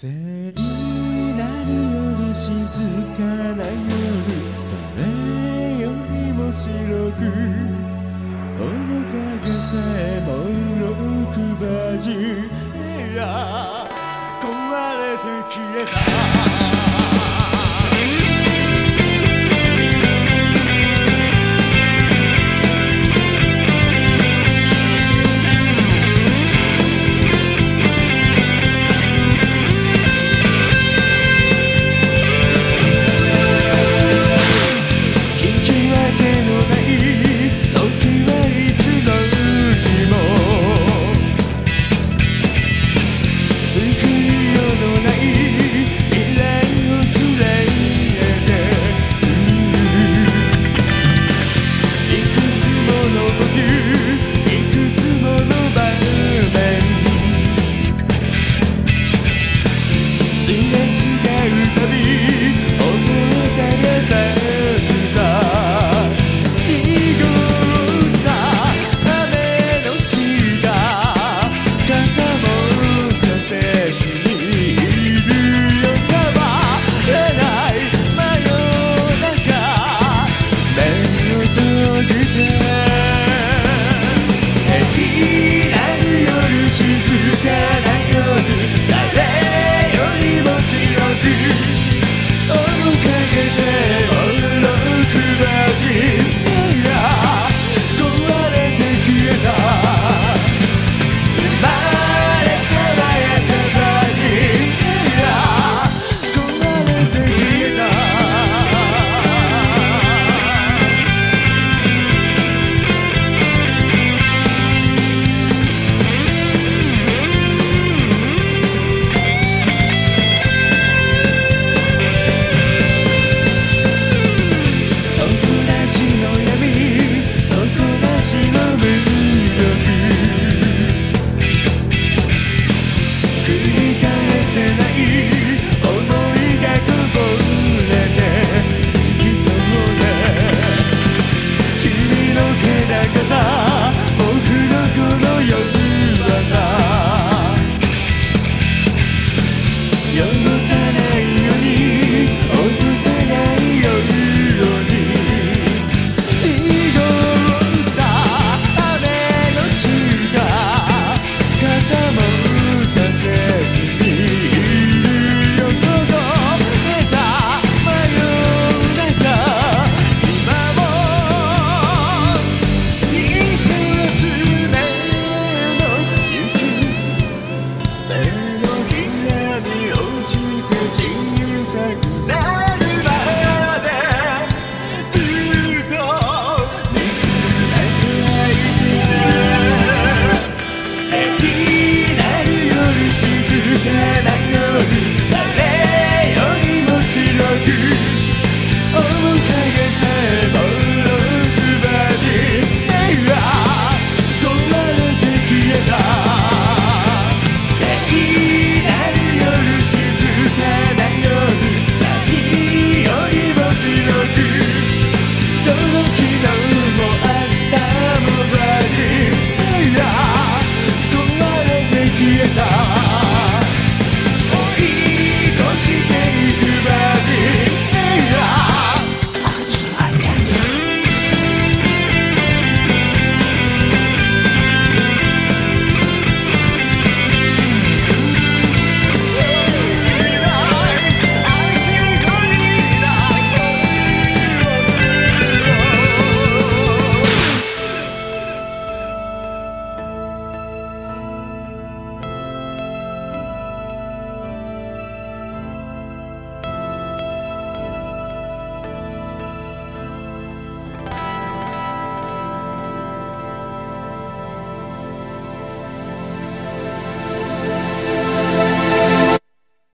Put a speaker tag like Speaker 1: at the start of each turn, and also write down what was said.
Speaker 1: 聖なる夜静かな夜誰よりも白く面影さえも色くばじいや壊れて消えた救いをどな Take me now.